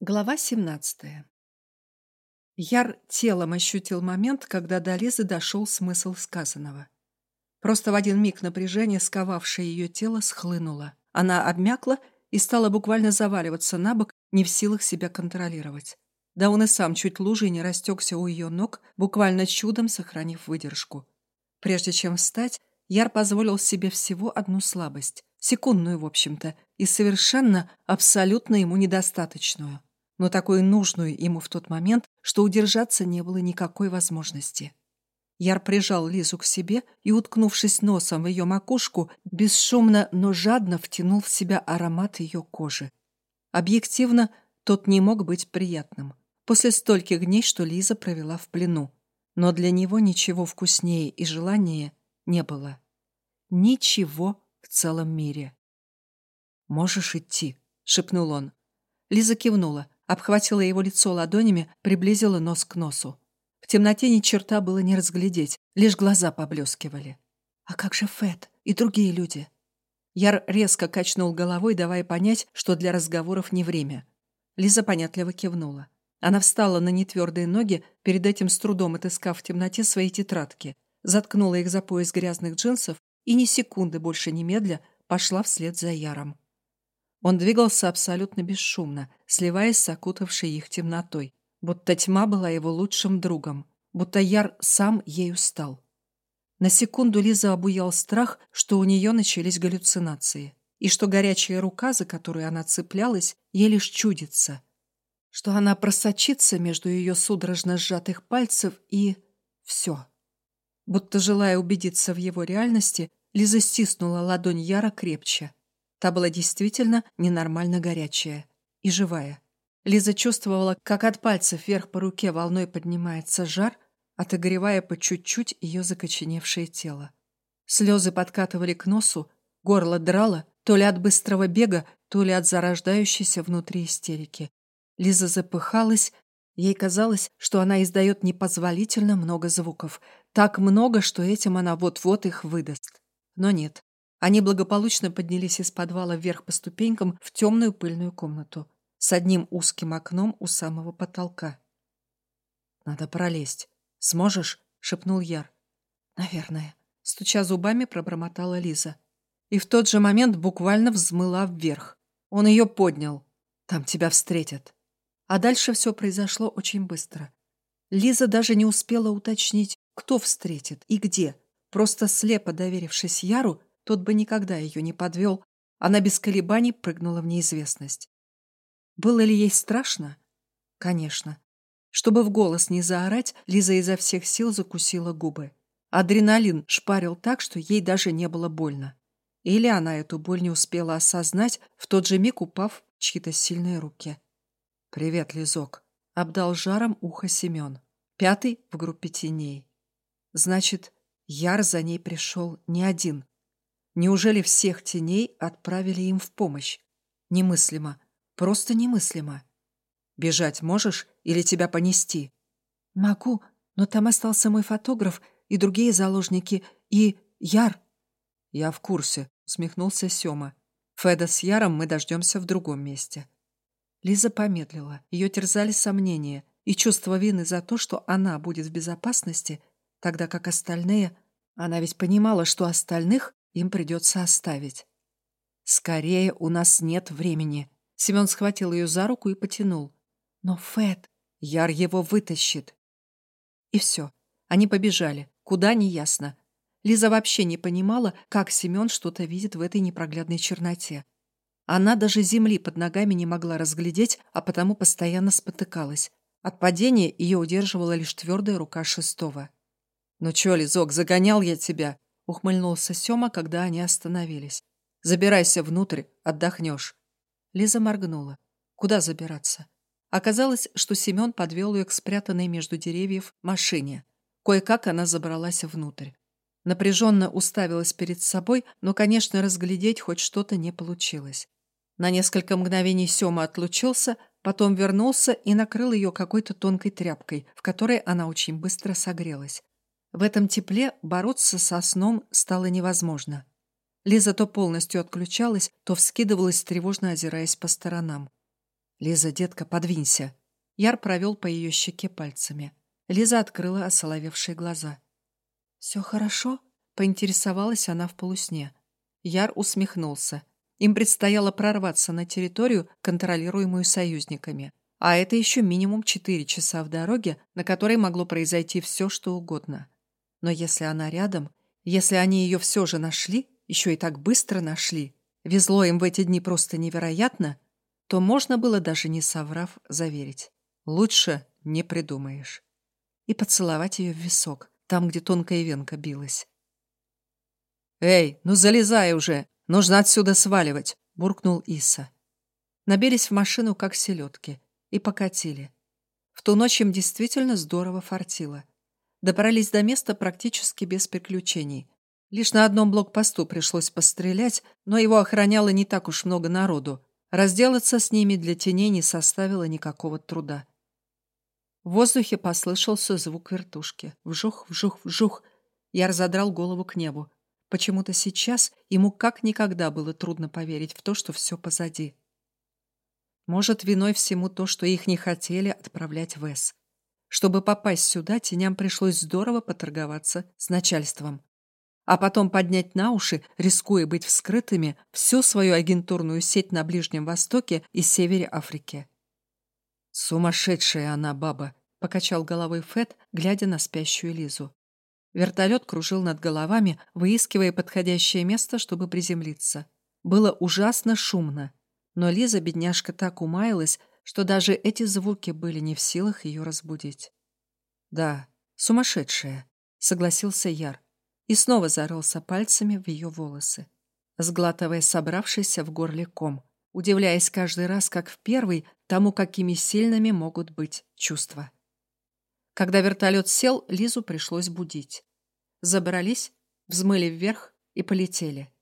Глава 17. Яр телом ощутил момент, когда до Лизы дошел смысл сказанного. Просто в один миг напряжение, сковавшее ее тело, схлынуло. Она обмякла и стала буквально заваливаться на бок, не в силах себя контролировать. Да он и сам чуть лужей не растекся у ее ног, буквально чудом сохранив выдержку. Прежде чем встать, Яр позволил себе всего одну слабость. Секундную, в общем-то, и совершенно, абсолютно ему недостаточную но такую нужную ему в тот момент, что удержаться не было никакой возможности. Яр прижал Лизу к себе и, уткнувшись носом в ее макушку, бесшумно, но жадно втянул в себя аромат ее кожи. Объективно, тот не мог быть приятным. После стольких дней, что Лиза провела в плену. Но для него ничего вкуснее и желаннее не было. Ничего в целом мире. «Можешь идти», — шепнул он. Лиза кивнула, обхватила его лицо ладонями, приблизила нос к носу. В темноте ни черта было не разглядеть, лишь глаза поблескивали. «А как же Фэт и другие люди?» Яр резко качнул головой, давая понять, что для разговоров не время. Лиза понятливо кивнула. Она встала на нетвердые ноги, перед этим с трудом отыскав в темноте свои тетрадки, заткнула их за пояс грязных джинсов и ни секунды больше немедля пошла вслед за Яром. Он двигался абсолютно бесшумно, сливаясь с окутавшей их темнотой, будто тьма была его лучшим другом, будто Яр сам ею стал. На секунду Лиза обуял страх, что у нее начались галлюцинации, и что горячая рука, за которую она цеплялась, ей лишь чудится, что она просочится между ее судорожно сжатых пальцев и... все. Будто желая убедиться в его реальности, Лиза стиснула ладонь Яра крепче, Та была действительно ненормально горячая и живая. Лиза чувствовала, как от пальцев вверх по руке волной поднимается жар, отогревая по чуть-чуть ее закоченевшее тело. Слезы подкатывали к носу, горло драло, то ли от быстрого бега, то ли от зарождающейся внутри истерики. Лиза запыхалась, ей казалось, что она издает непозволительно много звуков, так много, что этим она вот-вот их выдаст. Но нет, они благополучно поднялись из подвала вверх по ступенькам в темную пыльную комнату с одним узким окном у самого потолка. «Надо пролезть. Сможешь?» — шепнул Яр. «Наверное», — стуча зубами, пробормотала Лиза. И в тот же момент буквально взмыла вверх. Он ее поднял. «Там тебя встретят». А дальше все произошло очень быстро. Лиза даже не успела уточнить, кто встретит и где. Просто слепо доверившись Яру, тот бы никогда ее не подвел, она без колебаний прыгнула в неизвестность. Было ли ей страшно? Конечно. Чтобы в голос не заорать, Лиза изо всех сил закусила губы. Адреналин шпарил так, что ей даже не было больно. Или она эту боль не успела осознать, в тот же миг упав в чьи-то сильные руки. «Привет, Лизок», — обдал жаром ухо Семен. Пятый в группе теней. Значит, Яр за ней пришел не один. Неужели всех теней отправили им в помощь? Немыслимо. Просто немыслимо. Бежать можешь или тебя понести? Могу, но там остался мой фотограф и другие заложники, и Яр. Я в курсе, усмехнулся Сёма. Феда с Яром мы дождемся в другом месте. Лиза помедлила. Ее терзали сомнения и чувство вины за то, что она будет в безопасности, тогда как остальные... Она ведь понимала, что остальных им придется оставить. «Скорее, у нас нет времени». Семен схватил ее за руку и потянул. «Но Фэт...» Яр его вытащит. И все. Они побежали. Куда, неясно. Лиза вообще не понимала, как Семен что-то видит в этой непроглядной черноте. Она даже земли под ногами не могла разглядеть, а потому постоянно спотыкалась. От падения ее удерживала лишь твердая рука шестого. «Ну чё, Лизок, загонял я тебя?» Ухмыльнулся Сёма, когда они остановились. «Забирайся внутрь, отдохнешь». Лиза моргнула. Куда забираться? Оказалось, что Семен подвел ее к спрятанной между деревьев машине. Кое-как она забралась внутрь. Напряженно уставилась перед собой, но, конечно, разглядеть хоть что-то не получилось. На несколько мгновений Сёма отлучился, потом вернулся и накрыл ее какой-то тонкой тряпкой, в которой она очень быстро согрелась. В этом тепле бороться со сном стало невозможно. Лиза то полностью отключалась, то вскидывалась, тревожно озираясь по сторонам. Лиза, детка, подвинься. Яр провел по ее щеке пальцами. Лиза открыла осоловевшие глаза. «Все хорошо?» — поинтересовалась она в полусне. Яр усмехнулся. Им предстояло прорваться на территорию, контролируемую союзниками. А это еще минимум четыре часа в дороге, на которой могло произойти все, что угодно. Но если она рядом, если они ее все же нашли, еще и так быстро нашли, везло им в эти дни просто невероятно, то можно было даже не соврав заверить. Лучше не придумаешь. И поцеловать ее в висок, там, где тонкая венка билась. «Эй, ну залезай уже! Нужно отсюда сваливать!» — буркнул Иса. Набились в машину, как селедки, и покатили. В ту ночь им действительно здорово фартило. Добрались до места практически без приключений. Лишь на одном блокпосту пришлось пострелять, но его охраняло не так уж много народу. Разделаться с ними для теней не составило никакого труда. В воздухе послышался звук вертушки. Вжух, вжух, вжух. Я разодрал голову к небу. Почему-то сейчас ему как никогда было трудно поверить в то, что все позади. Может, виной всему то, что их не хотели отправлять в Эс. Чтобы попасть сюда, теням пришлось здорово поторговаться с начальством. А потом поднять на уши, рискуя быть вскрытыми, всю свою агентурную сеть на Ближнем Востоке и Севере Африки. «Сумасшедшая она, баба!» — покачал головой Фет, глядя на спящую Лизу. Вертолет кружил над головами, выискивая подходящее место, чтобы приземлиться. Было ужасно шумно, но Лиза, бедняжка, так умаялась, что даже эти звуки были не в силах ее разбудить. «Да, сумасшедшая», — согласился Яр и снова зарылся пальцами в ее волосы, сглатывая собравшийся в горле ком, удивляясь каждый раз, как в первый, тому, какими сильными могут быть чувства. Когда вертолет сел, Лизу пришлось будить. Забрались, взмыли вверх и полетели.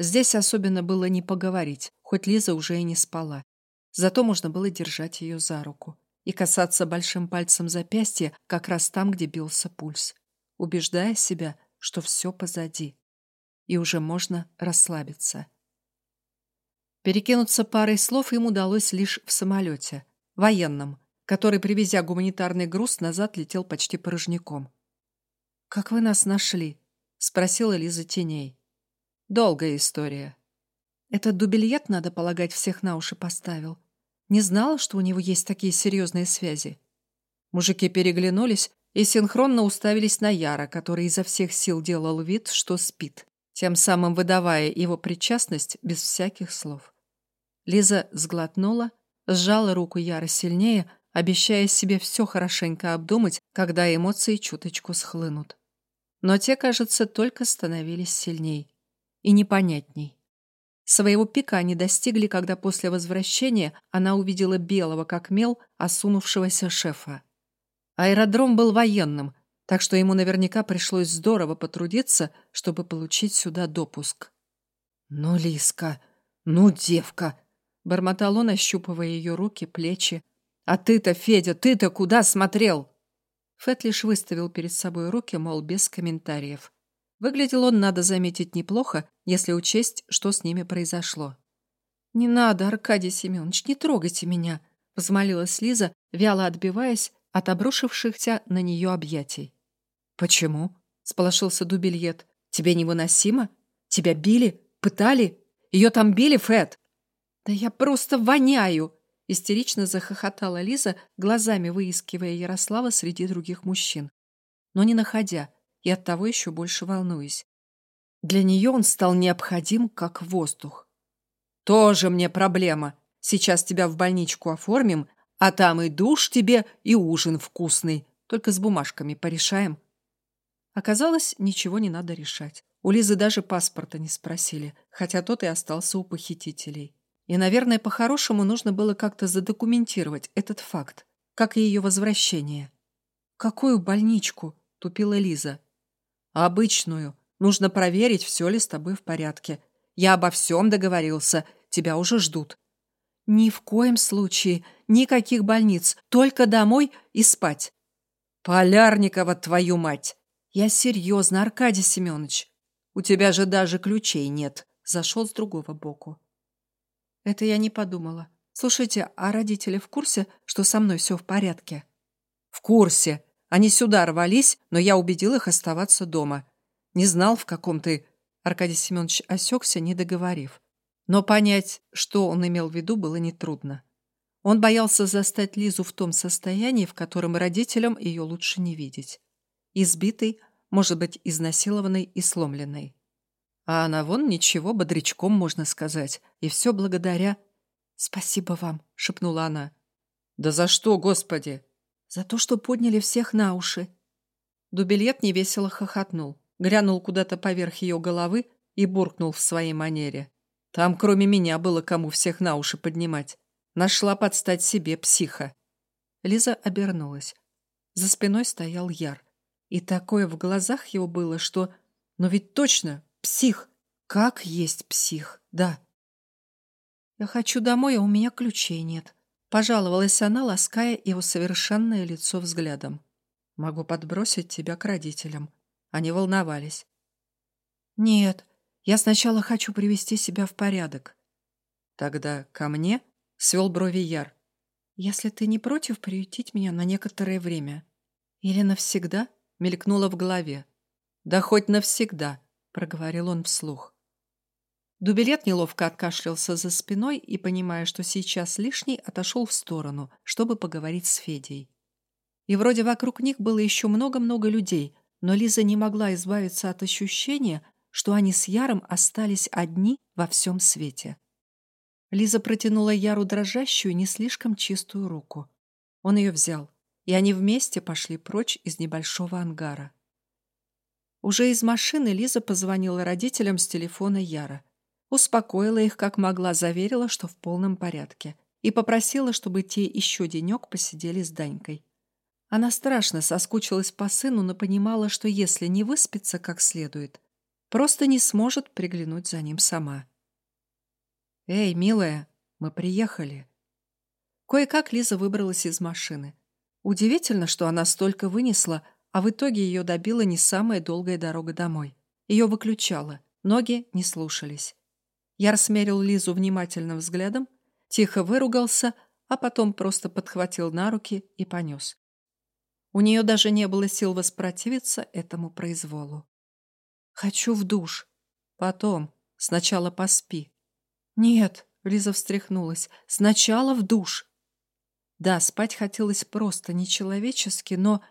Здесь особенно было не поговорить, хоть Лиза уже и не спала. Зато можно было держать ее за руку и касаться большим пальцем запястья как раз там, где бился пульс, убеждая себя, что все позади, и уже можно расслабиться. Перекинуться парой слов им удалось лишь в самолете, военном, который, привезя гуманитарный груз, назад летел почти порожняком. «Как вы нас нашли?» — спросила Лиза Теней. «Долгая история». «Этот дубельет, надо полагать, всех на уши поставил. Не знала, что у него есть такие серьезные связи». Мужики переглянулись и синхронно уставились на Яра, который изо всех сил делал вид, что спит, тем самым выдавая его причастность без всяких слов. Лиза сглотнула, сжала руку Яра сильнее, обещая себе все хорошенько обдумать, когда эмоции чуточку схлынут. Но те, кажется, только становились сильней и непонятней. Своего пика они достигли, когда после возвращения она увидела белого, как мел, осунувшегося шефа. Аэродром был военным, так что ему наверняка пришлось здорово потрудиться, чтобы получить сюда допуск. «Ну, Лиска, ну, девка!» — бормотал он, ощупывая ее руки, плечи. «А ты-то, Федя, ты-то куда смотрел?» Фэт лишь выставил перед собой руки, мол, без комментариев. Выглядел он, надо заметить, неплохо, если учесть, что с ними произошло. «Не надо, Аркадий Семенович, не трогайте меня!» — взмолилась Лиза, вяло отбиваясь от обрушившихся на нее объятий. «Почему?» — сполошился Дубильет. «Тебе невыносимо? Тебя били? Пытали? Ее там били, Фэт?» «Да я просто воняю!» Истерично захохотала Лиза, глазами выискивая Ярослава среди других мужчин. Но не находя, и оттого еще больше волнуясь. Для нее он стал необходим, как воздух. «Тоже мне проблема. Сейчас тебя в больничку оформим, а там и душ тебе, и ужин вкусный. Только с бумажками порешаем». Оказалось, ничего не надо решать. У Лизы даже паспорта не спросили, хотя тот и остался у похитителей. И, наверное, по-хорошему нужно было как-то задокументировать этот факт, как и ее возвращение. «Какую больничку?» — тупила Лиза. «Обычную. Нужно проверить, все ли с тобой в порядке. Я обо всем договорился. Тебя уже ждут». «Ни в коем случае. Никаких больниц. Только домой и спать». «Полярникова, твою мать!» «Я серьезно, Аркадий Семенович. У тебя же даже ключей нет». Зашел с другого боку. Это я не подумала. Слушайте, а родители в курсе, что со мной все в порядке? В курсе. Они сюда рвались, но я убедил их оставаться дома. Не знал, в каком ты... Аркадий Семенович осекся, не договорив. Но понять, что он имел в виду, было нетрудно. Он боялся застать Лизу в том состоянии, в котором родителям ее лучше не видеть. Избитой, может быть, изнасилованной и сломленной. А она вон ничего, бодрячком, можно сказать. И все благодаря... «Спасибо вам», — шепнула она. «Да за что, Господи?» «За то, что подняли всех на уши». Дубильет невесело хохотнул, грянул куда-то поверх ее головы и буркнул в своей манере. «Там кроме меня было кому всех на уши поднимать. Нашла подстать себе психа». Лиза обернулась. За спиной стоял Яр. И такое в глазах его было, что... Но ведь точно, псих. Как есть псих, да. «Я хочу домой, а у меня ключей нет», — пожаловалась она, лаская его совершенное лицо взглядом. «Могу подбросить тебя к родителям». Они волновались. «Нет, я сначала хочу привести себя в порядок». «Тогда ко мне?» — свел брови Яр. «Если ты не против приютить меня на некоторое время. Или навсегда?» — мелькнуло в голове. «Да хоть навсегда», — проговорил он вслух. Дубилет неловко откашлялся за спиной и, понимая, что сейчас лишний, отошел в сторону, чтобы поговорить с Федей. И вроде вокруг них было еще много-много людей, но Лиза не могла избавиться от ощущения, что они с Яром остались одни во всем свете. Лиза протянула Яру дрожащую, не слишком чистую руку. Он ее взял, и они вместе пошли прочь из небольшого ангара. Уже из машины Лиза позвонила родителям с телефона Яра. Успокоила их, как могла, заверила, что в полном порядке, и попросила, чтобы те еще денек посидели с Данькой. Она страшно соскучилась по сыну, но понимала, что если не выспится как следует, просто не сможет приглянуть за ним сама. «Эй, милая, мы приехали». Кое-как Лиза выбралась из машины. Удивительно, что она столько вынесла, а в итоге ее добила не самая долгая дорога домой. Ее выключала, ноги не слушались. Я рассмерил Лизу внимательным взглядом, тихо выругался, а потом просто подхватил на руки и понес. У нее даже не было сил воспротивиться этому произволу. «Хочу в душ. Потом. Сначала поспи». «Нет», — Лиза встряхнулась, — «сначала в душ». Да, спать хотелось просто нечеловечески, но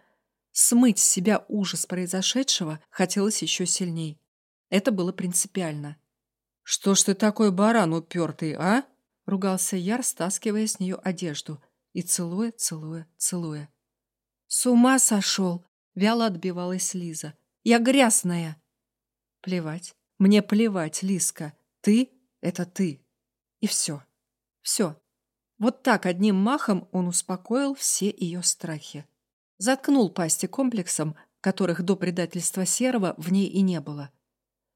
смыть с себя ужас произошедшего хотелось еще сильней. Это было принципиально. «Что ж ты такой баран упертый, а?» — ругался Яр, стаскивая с нее одежду и целуя, целуя, целуя. «С ума сошел!» — вяло отбивалась Лиза. «Я грязная!» «Плевать. Мне плевать, Лизка. Ты — это ты. И все. Все. Вот так одним махом он успокоил все ее страхи. Заткнул пасти комплексом, которых до предательства Серого в ней и не было.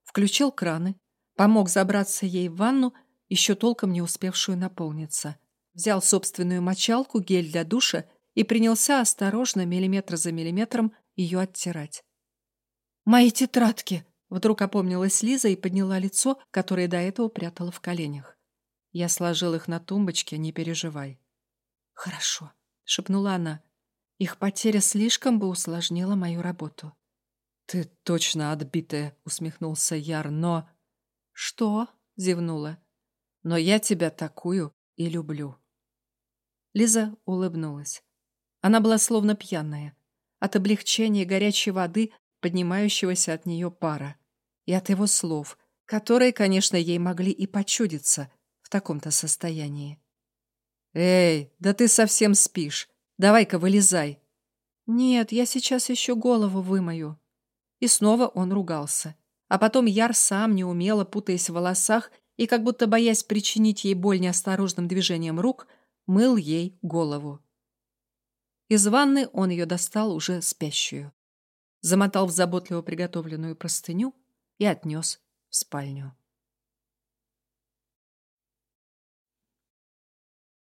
Включил краны, Помог забраться ей в ванну, еще толком не успевшую наполниться. Взял собственную мочалку, гель для душа и принялся осторожно, миллиметр за миллиметром, ее оттирать. «Мои тетрадки!» — вдруг опомнилась Лиза и подняла лицо, которое до этого прятала в коленях. Я сложил их на тумбочке, не переживай. «Хорошо», — шепнула она. «Их потеря слишком бы усложнила мою работу». «Ты точно отбитая», — усмехнулся Яр, но... «Что?» — зевнула. «Но я тебя такую и люблю». Лиза улыбнулась. Она была словно пьяная. От облегчения горячей воды, поднимающегося от нее пара. И от его слов, которые, конечно, ей могли и почудиться в таком-то состоянии. «Эй, да ты совсем спишь. Давай-ка вылезай». «Нет, я сейчас еще голову вымою». И снова он ругался. А потом Яр сам, неумело путаясь в волосах и как будто боясь причинить ей боль неосторожным движением рук, мыл ей голову. Из ванны он ее достал уже спящую. Замотал в заботливо приготовленную простыню и отнес в спальню.